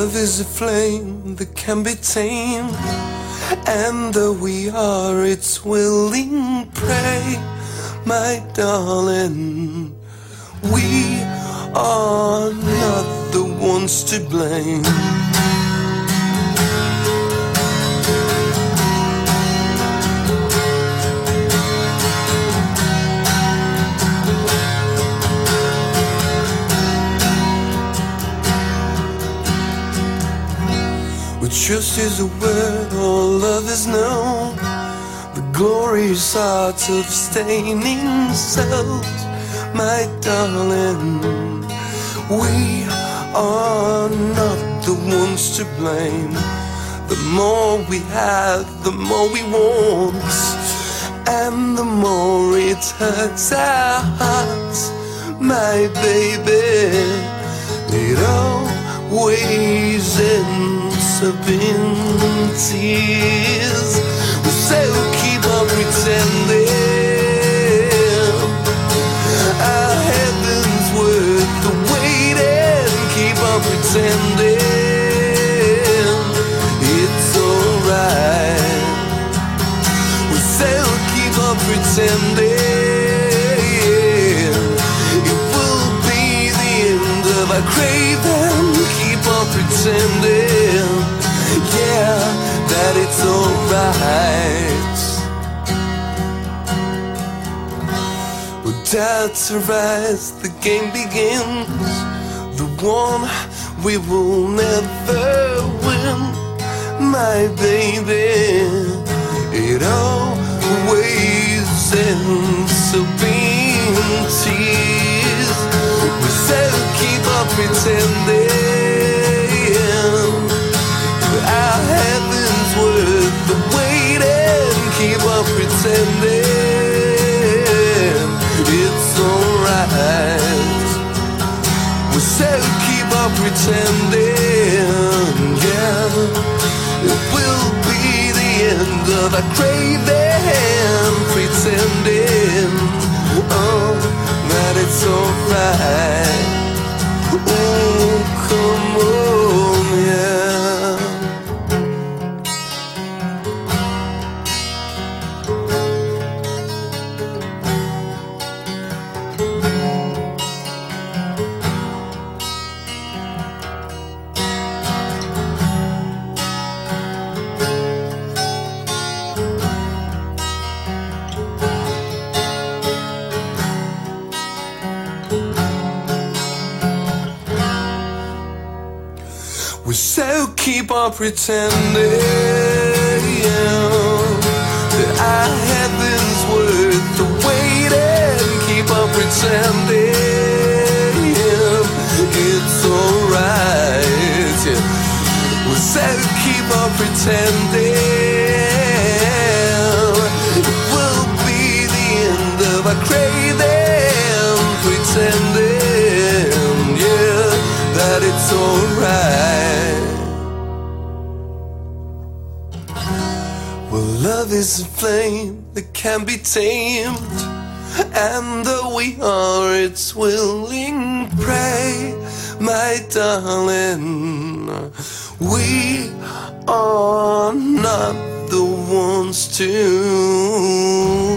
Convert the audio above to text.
Love is a flame that can be tamed, and though we are its willing prey, my darling, we are not the ones to blame. Trust is a word, all love is known. The glorious art of staining cells, my darling. We are not the ones to blame. The more we have, the more we want, and the more it hurts our hearts, my baby. It always ends up in tears. So keep on pretending our heaven's worth the waiting. Keep on pretending it's alright. Say keep on pretending it will be the end of our craving. Keep on pretending, that it's alright. When doubts arise, the game begins. The one we will never win, my baby. It always ends up in tears. We said keep on pretending On pretending it's alright. We said keep on pretending, yeah. It will be the end of our craving, pretending, We so keep on pretending that our heaven's worth the waiting. Keep on pretending it's alright. We so keep on pretending it will be the end of our craving. Love is a flame that can be tamed, and though we are its willing prey, my darling, we are not the ones to.